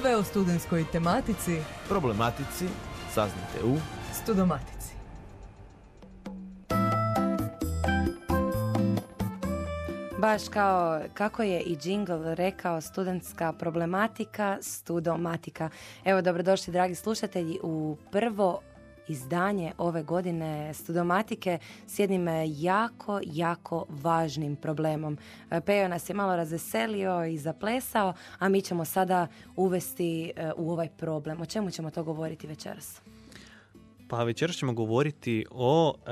Sve o studentskoj tematici, problematici saznate u Studomatici. Baš kao kako je i jingle rekao studentska problematika, studomatika. Evo, dobrodošli dragi slušatelji u prvo izdanje ove godine Studomatike s jednim jako, jako važnim problemom. Pejo nas je malo razveselio i zaplesao, a mi ćemo sada uvesti e, u ovaj problem. O čemu ćemo to govoriti večeras? Pa večeras ćemo govoriti o e,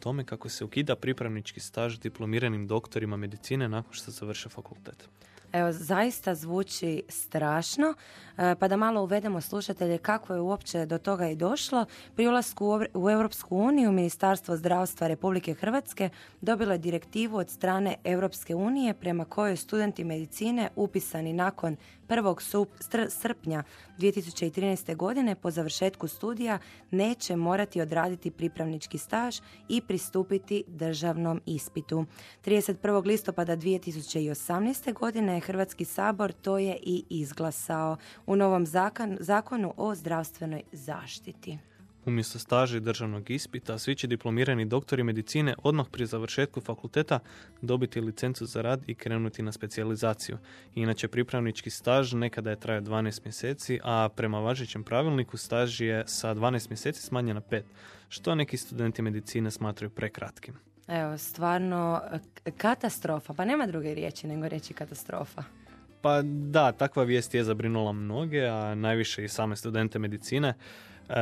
tome kako se ukida pripravnički staž diplomiranim doktorima medicine nakon što završe fakultet. Evo, zaista zvuči strašno, e, pa da malo uvedemo slušatelje kako je uopće do toga i došlo. Pri ulasku u Europsku uniju Ministarstvo zdravstva Republike Hrvatske dobilo je direktivu od strane Europske unije prema kojoj studenti medicine upisani nakon 1. srpnja 2013. godine po završetku studija neće morati odraditi pripravnički staž i pristupiti državnom ispitu. 31. listopada 2018. godine Hrvatski sabor to je i izglasao u novom zakonu o zdravstvenoj zaštiti. Umjesto staža i državnog ispita, svi će diplomirani doktori medicine odmah prije završetku fakulteta dobiti licencu za rad i krenuti na specijalizaciju. Inače, pripravnički staž nekada je trajao 12 mjeseci, a prema važećem pravilniku staž je sa 12 mjeseci smanjen na 5, što neki studenti medicine smatraju prekratkim. Evo, stvarno katastrofa, pa nema druge riječi nego reći katastrofa. Pa da, takva vijest je zabrinula mnoge, a najviše i same studente medicine. E,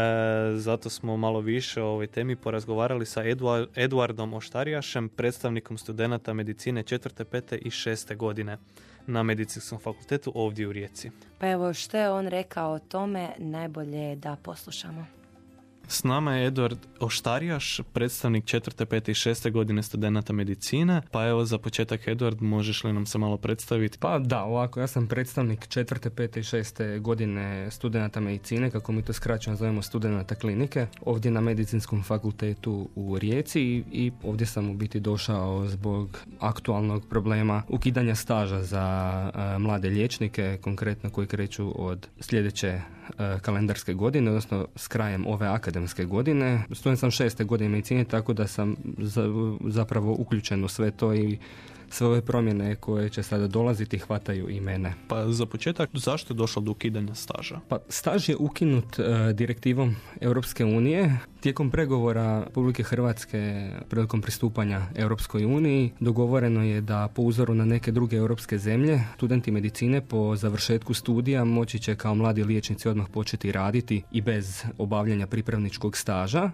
zato smo malo više o ovoj temi porazgovarali sa Eduardom Oštarijašem, predstavnikom studenata medicine četvrte, pete i šeste godine na medicinskom fakultetu ovdje u Rijeci. Pa evo što je on rekao o tome, najbolje je da poslušamo. S nama je Eduard Oštarijaš, predstavnik četvrte, pete i šeste godine studenta medicine. Pa evo za početak Eduard, možeš li nam se malo predstaviti? Pa da, ovako, ja sam predstavnik četvrte, pete i šeste godine studenta medicine, kako mi to skraćeno zovemo studenta klinike, ovdje na medicinskom fakultetu u Rijeci i ovdje sam u biti došao zbog aktualnog problema ukidanja staža za mlade liječnike, konkretno koji kreću od sljedeće kalendarske godine, odnosno s krajem ove akademske godine. Student sam šeste godine medicine, tako da sam zapravo uključen u sve to i sve ove promjene koje će sada dolaziti hvataju i mene. Pa za početak, zašto je došlo do ukidanja staža? Pa staž je ukinut e, direktivom Europske unije. Tijekom pregovora Republike Hrvatske prilikom pristupanja Europskoj uniji dogovoreno je da po uzoru na neke druge europske zemlje studenti medicine po završetku studija moći će kao mladi liječnici odmah početi raditi i bez obavljanja pripravničkog staža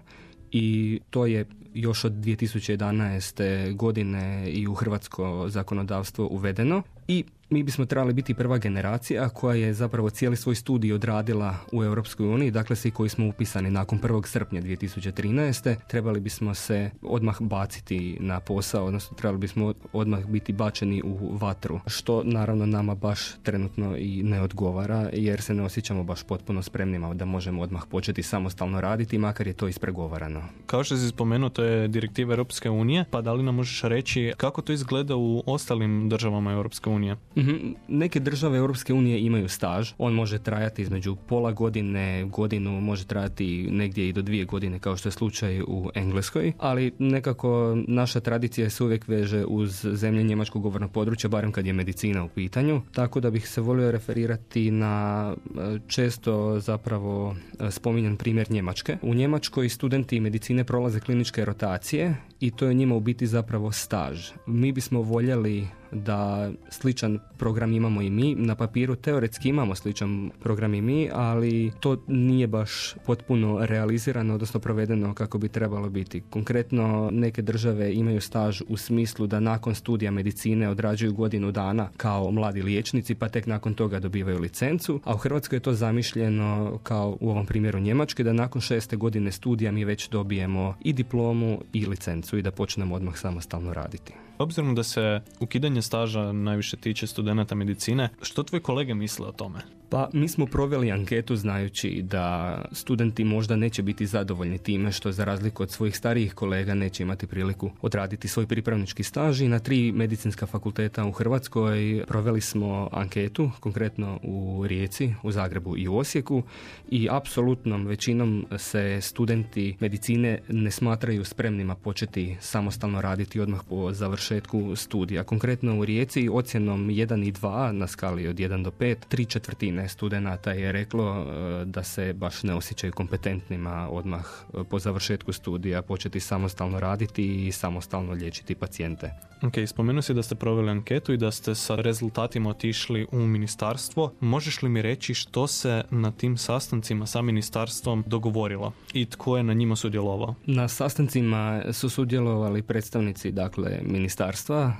i to je još od 2011. godine i u hrvatsko zakonodavstvo uvedeno i mi bismo trebali biti prva generacija koja je zapravo cijeli svoj studij odradila u Europskoj uniji, dakle svi koji smo upisani nakon 1. srpnja 2013. trebali bismo se odmah baciti na posao, odnosno trebali bismo odmah biti bačeni u vatru, što naravno nama baš trenutno i ne odgovara jer se ne osjećamo baš potpuno spremnima da možemo odmah početi samostalno raditi, makar je to ispregovarano. Kao što si spomenuo, to je direktiva Europske unije, pa da li nam možeš reći kako to izgleda u ostalim državama Europske unije? Mhm. Neke države Europske unije imaju staž. On može trajati između pola godine, godinu, može trajati negdje i do dvije godine kao što je slučaj u Engleskoj. Ali nekako naša tradicija se uvijek veže uz zemlje njemačkog govornog područja, barem kad je medicina u pitanju. Tako da bih se volio referirati na e, često zapravo e, spominjan primjer Njemačke. U Njemačkoj studenti medicine prolaze kliničke rotacije i to je njima u biti zapravo staž. Mi bismo voljeli da sličan program imamo i mi. Na papiru teoretski imamo sličan program i mi, ali to nije baš potpuno realizirano, odnosno provedeno kako bi trebalo biti. Konkretno neke države imaju staž u smislu da nakon studija medicine odrađuju godinu dana kao mladi liječnici, pa tek nakon toga dobivaju licencu, a u Hrvatskoj je to zamišljeno kao u ovom primjeru Njemačke, da nakon šeste godine studija mi već dobijemo i diplomu i licencu i da počnemo odmah samostalno raditi. Obzirom da se ukidanje staža najviše tiče studenata medicine, što tvoji kolege misle o tome? Pa mi smo proveli anketu znajući da studenti možda neće biti zadovoljni time što za razliku od svojih starijih kolega neće imati priliku odraditi svoj pripravnički staž i na tri medicinska fakulteta u Hrvatskoj proveli smo anketu, konkretno u Rijeci, u Zagrebu i u Osijeku i apsolutnom većinom se studenti medicine ne smatraju spremnima početi samostalno raditi odmah po završetku studija. Konkretno u Rijeci ocjenom 1 i 2 na skali od 1 do 5, tri četvrtine studenata je reklo e, da se baš ne osjećaju kompetentnima odmah e, po završetku studija početi samostalno raditi i samostalno liječiti pacijente. Ok, spomenuo si da ste proveli anketu i da ste sa rezultatima otišli u ministarstvo. Možeš li mi reći što se na tim sastancima sa ministarstvom dogovorilo i tko je na njima sudjelovao? Na sastancima su sudjelovali predstavnici dakle ministarstva,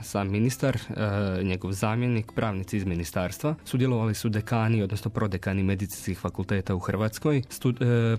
sam ministar, e, njegov zamjenik, pravnici iz ministarstva. Sudjelovali su dekani, odnosno prodekani medicinskih fakulteta u Hrvatskoj, e,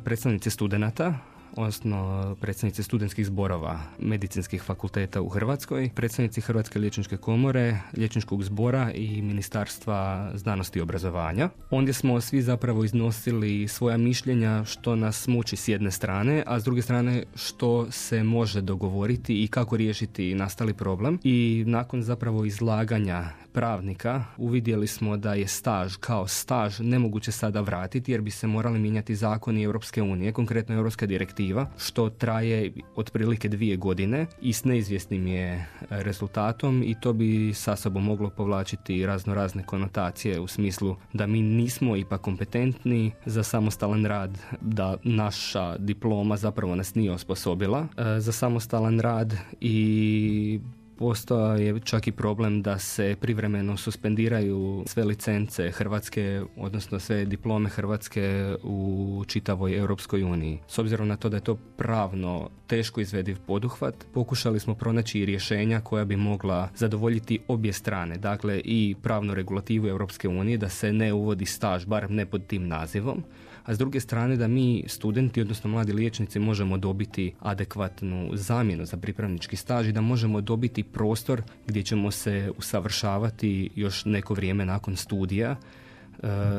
predstavnici studenata, odnosno predstavnici studentskih zborova medicinskih fakulteta u Hrvatskoj, predstavnici Hrvatske liječničke komore, liječničkog zbora i Ministarstva znanosti i obrazovanja. Ondje smo svi zapravo iznosili svoja mišljenja što nas muči s jedne strane, a s druge strane što se može dogovoriti i kako riješiti nastali problem. I nakon zapravo izlaganja pravnika uvidjeli smo da je staž kao staž nemoguće sada vratiti jer bi se morali mijenjati zakoni Europske unije, konkretno Europska direktiva, što traje otprilike dvije godine i s neizvjesnim je rezultatom i to bi sa sobom moglo povlačiti razno razne konotacije u smislu da mi nismo ipak kompetentni za samostalan rad, da naša diploma zapravo nas nije osposobila e, za samostalan rad i Postao je čak i problem da se privremeno suspendiraju sve licence Hrvatske, odnosno sve diplome Hrvatske u čitavoj Europskoj uniji. S obzirom na to da je to pravno teško izvediv poduhvat, pokušali smo pronaći i rješenja koja bi mogla zadovoljiti obje strane, dakle i pravnu regulativu Europske unije da se ne uvodi staž, barem ne pod tim nazivom, a s druge strane da mi studenti, odnosno mladi liječnici možemo dobiti adekvatnu zamjenu za pripravnički staž i da možemo dobiti prostor gdje ćemo se usavršavati još neko vrijeme nakon studija e,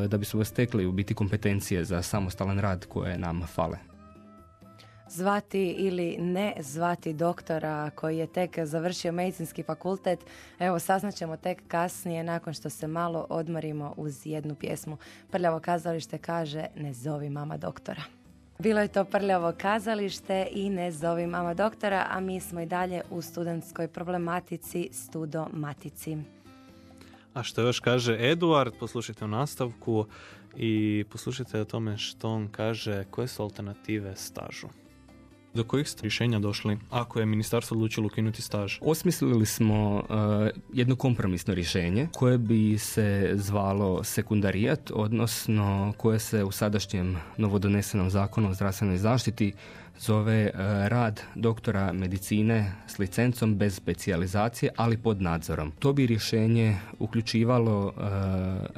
da bismo stekli u biti kompetencije za samostalan rad koje nam fale zvati ili ne zvati doktora koji je tek završio medicinski fakultet. Evo, saznaćemo tek kasnije nakon što se malo odmorimo uz jednu pjesmu. Prljavo kazalište kaže ne zovi mama doktora. Bilo je to prljavo kazalište i ne zovi mama doktora, a mi smo i dalje u studentskoj problematici Studo Matici. A što još kaže Eduard, poslušajte u nastavku i poslušajte o tome što on kaže, koje su alternative stažu. Do kojih ste rješenja došli ako je ministarstvo odlučilo ukinuti staž? Osmislili smo uh, jedno kompromisno rješenje koje bi se zvalo sekundarijat, odnosno koje se u sadašnjem novodonesenom zakonu o zdravstvenoj zaštiti zove e, rad doktora medicine s licencom bez specijalizacije, ali pod nadzorom. To bi rješenje uključivalo e,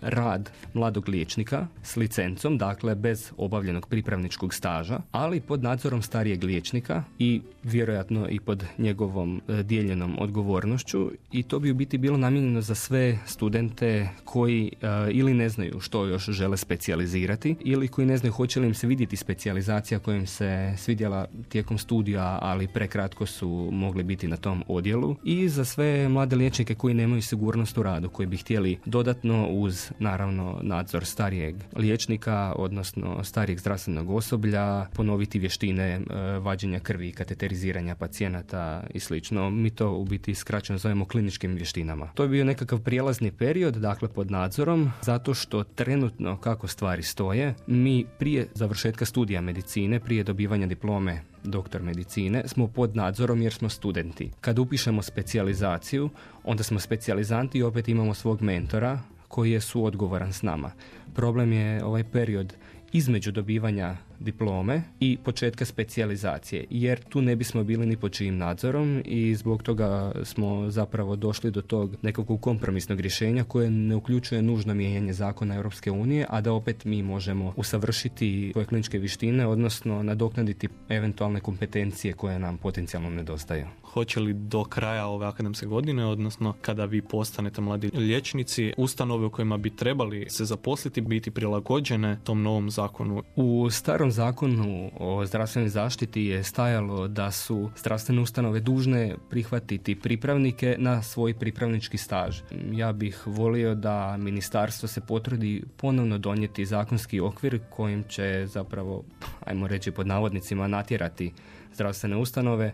rad mladog liječnika s licencom, dakle bez obavljenog pripravničkog staža, ali pod nadzorom starijeg liječnika i vjerojatno i pod njegovom e, dijeljenom odgovornošću i to bi u biti bilo namijenjeno za sve studente koji ili ne znaju što još žele specijalizirati ili koji ne znaju hoće li im se vidjeti specijalizacija kojim se svidjela tijekom studija, ali prekratko su mogli biti na tom odjelu i za sve mlade liječnike koji nemaju sigurnost u radu, koji bi htjeli dodatno uz naravno nadzor starijeg liječnika, odnosno starijeg zdravstvenog osoblja, ponoviti vještine e, vađenja krvi, kateteriziranja pacijenata i slično. Mi to u biti skraćeno zovemo kliničkim vještinama. To je bio nekakav prijelazni period, dakle pod nadzorom, zato što trenutno kako stvari stoje, mi prije završetka studija medicine, prije dobivanja diploma diplome doktor medicine smo pod nadzorom jer smo studenti. Kad upišemo specijalizaciju, onda smo specijalizanti i opet imamo svog mentora koji je suodgovoran s nama. Problem je ovaj period između dobivanja diplome i početka specijalizacije, jer tu ne bismo bili ni po čijim nadzorom i zbog toga smo zapravo došli do tog nekog kompromisnog rješenja koje ne uključuje nužno mijenjanje zakona Europske unije, a da opet mi možemo usavršiti svoje kliničke vištine, odnosno nadoknaditi eventualne kompetencije koje nam potencijalno nedostaju. Hoće li do kraja ove akademske godine, odnosno kada vi postanete mladi liječnici, ustanove u kojima bi trebali se zaposliti biti prilagođene tom novom zakonu? U starom zakonu o zdravstvenoj zaštiti je stajalo da su zdravstvene ustanove dužne prihvatiti pripravnike na svoj pripravnički staž. Ja bih volio da ministarstvo se potrudi ponovno donijeti zakonski okvir kojim će zapravo, ajmo reći pod navodnicima, natjerati zdravstvene ustanove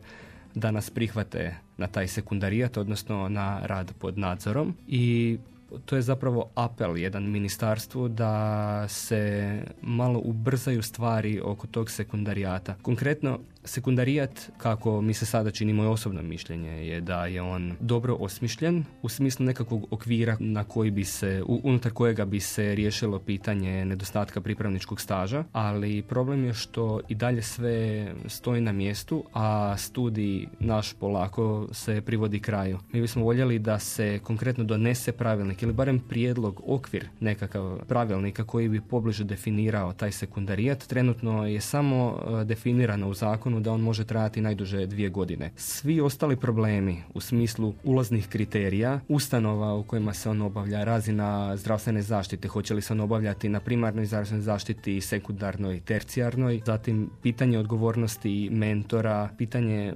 da nas prihvate na taj sekundarijat, odnosno na rad pod nadzorom i to je zapravo apel jedan ministarstvu da se malo ubrzaju stvari oko tog sekundarijata. Konkretno, Sekundarijat, kako mi se sada čini moje osobno mišljenje, je da je on dobro osmišljen u smislu nekakvog okvira na koji bi se, unutar kojega bi se riješilo pitanje nedostatka pripravničkog staža, ali problem je što i dalje sve stoji na mjestu, a studij naš polako se privodi kraju. Mi bismo voljeli da se konkretno donese pravilnik ili barem prijedlog, okvir nekakav pravilnika koji bi pobliže definirao taj sekundarijat. Trenutno je samo e, definirano u zakonu da on može trajati najduže dvije godine. Svi ostali problemi u smislu ulaznih kriterija, ustanova u kojima se on obavlja, razina zdravstvene zaštite, hoće li se on obavljati na primarnoj zdravstvenoj zaštiti, sekundarnoj, tercijarnoj, zatim pitanje odgovornosti mentora, pitanje e,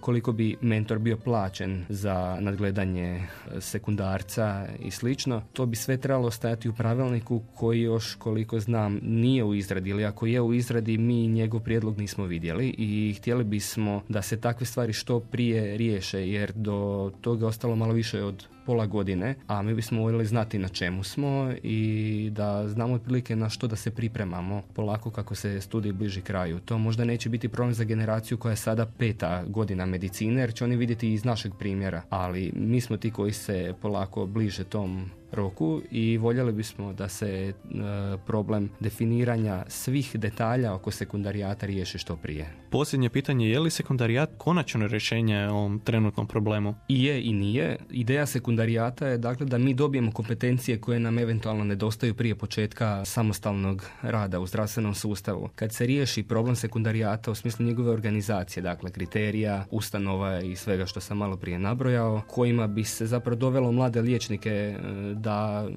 koliko bi mentor bio plaćen za nadgledanje e, sekundarca i slično, to bi sve trebalo stajati u pravilniku koji još koliko znam nije u izradi ili ako je u izradi mi njegov prijedlog nismo vidjeli i htjeli bismo da se takve stvari što prije riješe jer do toga je ostalo malo više od pola godine, a mi bismo voljeli znati na čemu smo i da znamo otprilike na što da se pripremamo polako kako se studij bliži kraju. To možda neće biti problem za generaciju koja je sada peta godina medicine jer će oni vidjeti iz našeg primjera, ali mi smo ti koji se polako bliže tom roku i voljeli bismo da se e, problem definiranja svih detalja oko sekundarijata riješi što prije. Posljednje pitanje je li sekundarijat konačno rješenje ovom trenutnom problemu? I je i nije. Ideja sekundarijata je dakle da mi dobijemo kompetencije koje nam eventualno nedostaju prije početka samostalnog rada u zdravstvenom sustavu. Kad se riješi problem sekundarijata u smislu njegove organizacije, dakle kriterija, ustanova i svega što sam malo prije nabrojao, kojima bi se zapravo dovelo mlade liječnike e, da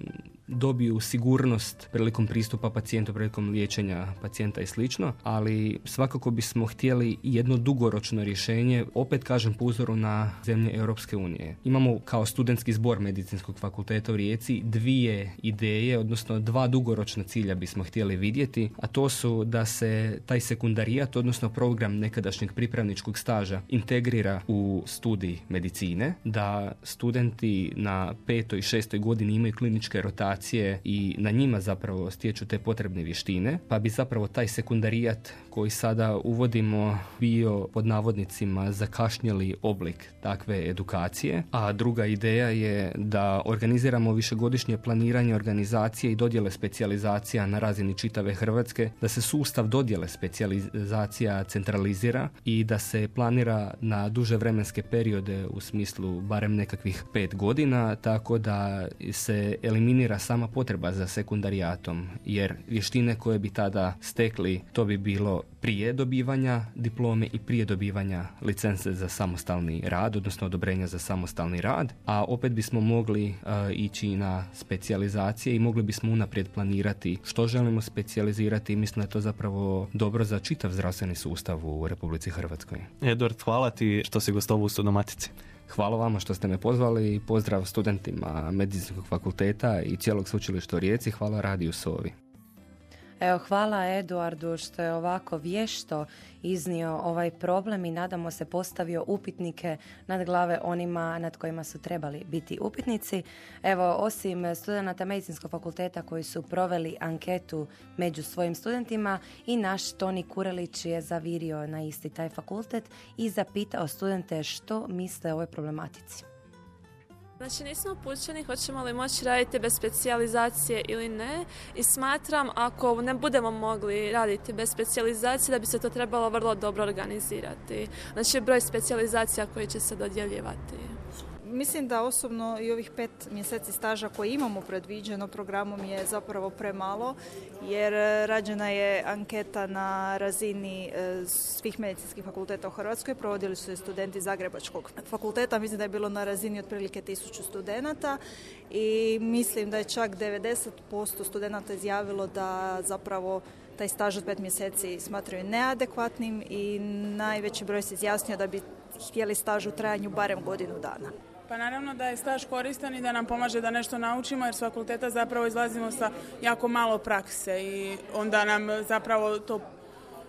dobiju sigurnost prilikom pristupa pacijentu, prilikom liječenja pacijenta i slično, ali svakako bismo htjeli jedno dugoročno rješenje, opet kažem po uzoru na zemlje Europske unije. Imamo kao studentski zbor medicinskog fakulteta u Rijeci dvije ideje, odnosno dva dugoročna cilja bismo htjeli vidjeti, a to su da se taj sekundarijat, odnosno program nekadašnjeg pripravničkog staža integrira u studij medicine, da studenti na petoj i šestoj godini imaju kliničke rotacije i na njima zapravo stječu te potrebne vještine, pa bi zapravo taj sekundarijat koji sada uvodimo bio pod navodnicima zakašnjeli oblik takve edukacije, a druga ideja je da organiziramo višegodišnje planiranje organizacije i dodjele specijalizacija na razini čitave Hrvatske, da se sustav dodjele specijalizacija centralizira i da se planira na duže vremenske periode u smislu barem nekakvih pet godina, tako da se eliminira sama potreba za sekundarijatom, jer vještine koje bi tada stekli, to bi bilo prije dobivanja diplome i prije dobivanja licence za samostalni rad, odnosno odobrenja za samostalni rad, a opet bismo mogli uh, ići na specijalizacije i mogli bismo unaprijed planirati što želimo specijalizirati i mislim da je to zapravo dobro za čitav zdravstveni sustav u Republici Hrvatskoj. Edward, hvala ti što si gostovao u Studomatici. Hvala vama što ste me pozvali i pozdrav studentima medicinskog fakulteta i cijelog sveučilišta u Rijeci. Hvala Radiju Sovi. Evo, hvala Eduardu što je ovako vješto iznio ovaj problem i nadamo se postavio upitnike nad glave onima nad kojima su trebali biti upitnici. Evo, osim studenata medicinskog fakulteta koji su proveli anketu među svojim studentima i naš Toni Kurelić je zavirio na isti taj fakultet i zapitao studente što misle o ovoj problematici. Znači nismo upućeni hoćemo li moći raditi bez specijalizacije ili ne i smatram ako ne budemo mogli raditi bez specijalizacije da bi se to trebalo vrlo dobro organizirati. Znači broj specijalizacija koji će se dodjeljivati. Mislim da osobno i ovih pet mjeseci staža koje imamo predviđeno programom je zapravo premalo jer rađena je anketa na razini e, svih medicinskih fakulteta u Hrvatskoj. Provodili su je studenti Zagrebačkog fakulteta. Mislim da je bilo na razini otprilike tisuću studenata i mislim da je čak 90% studenata izjavilo da zapravo taj staž od pet mjeseci smatraju neadekvatnim i najveći broj se izjasnio da bi htjeli staž u trajanju barem godinu dana. Pa naravno da je staž koristan i da nam pomaže da nešto naučimo jer s fakulteta zapravo izlazimo sa jako malo prakse i onda nam zapravo to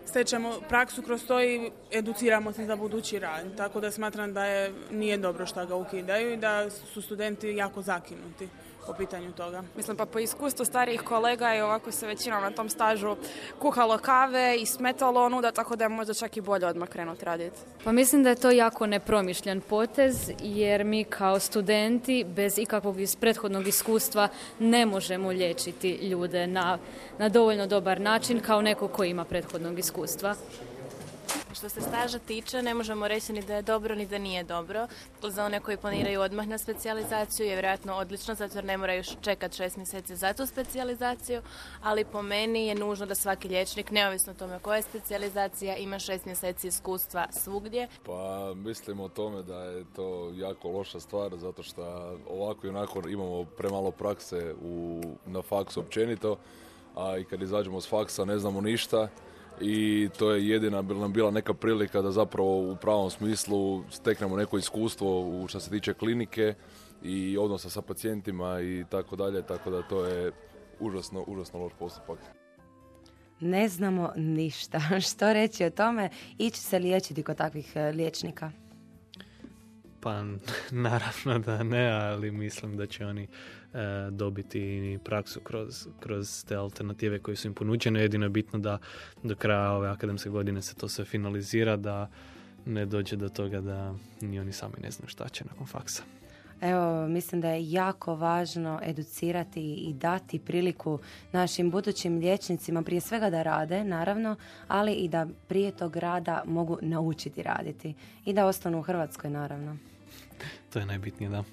stečemo praksu kroz to i educiramo se za budući rad. Tako da smatram da je, nije dobro što ga ukidaju i da su studenti jako zakinuti po pitanju toga. Mislim pa po iskustvu starijih kolega i ovako se većinom na tom stažu kuhalo kave i smetalo onuda, tako da je možda čak i bolje odmah krenuti raditi. Pa mislim da je to jako nepromišljen potez jer mi kao studenti bez ikakvog iz prethodnog iskustva ne možemo liječiti ljude na, na dovoljno dobar način kao neko ko ima prethodnog iskustva. Što se staža tiče, ne možemo reći ni da je dobro, ni da nije dobro. Za one koji planiraju odmah na specijalizaciju je vjerojatno odlično, zato jer ne moraju čekati šest mjeseci za tu specijalizaciju, ali po meni je nužno da svaki liječnik, neovisno o tome koja je specijalizacija, ima šest mjeseci iskustva svugdje. Pa mislim o tome da je to jako loša stvar, zato što ovako i onako imamo premalo prakse u, na faksu općenito, a i kad izađemo s faksa ne znamo ništa i to je jedina nam bila neka prilika da zapravo u pravom smislu steknemo neko iskustvo u što se tiče klinike i odnosa sa pacijentima i tako dalje, tako da to je užasno, užasno loš postupak. Ne znamo ništa. Što reći o tome? Ići se liječiti kod takvih e, liječnika? Pa naravno da ne, ali mislim da će oni E, dobiti praksu kroz, kroz te alternative koje su im ponuđene. Jedino je bitno da do kraja ove akademske godine se to sve finalizira, da ne dođe do toga da ni oni sami ne znaju šta će nakon faksa. Evo, mislim da je jako važno educirati i dati priliku našim budućim liječnicima prije svega da rade, naravno, ali i da prije tog rada mogu naučiti raditi i da ostanu u Hrvatskoj, naravno. To je najbitnije, da.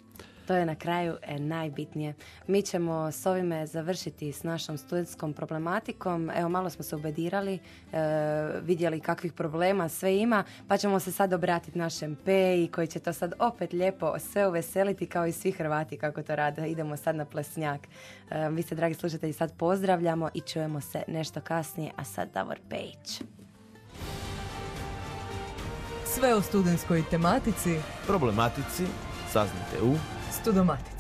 To je na kraju e, najbitnije. Mi ćemo s ovime završiti s našom studentskom problematikom. Evo, malo smo se ubedirali, e, vidjeli kakvih problema sve ima, pa ćemo se sad obratiti našem Peji koji će to sad opet lijepo sve uveseliti kao i svi Hrvati kako to rade. Idemo sad na plesnjak. E, vi ste, dragi slušatelji, sad pozdravljamo i čujemo se nešto kasnije, a sad Davor Pejić. Sve o studentskoj tematici, problematici saznate u Studomatici.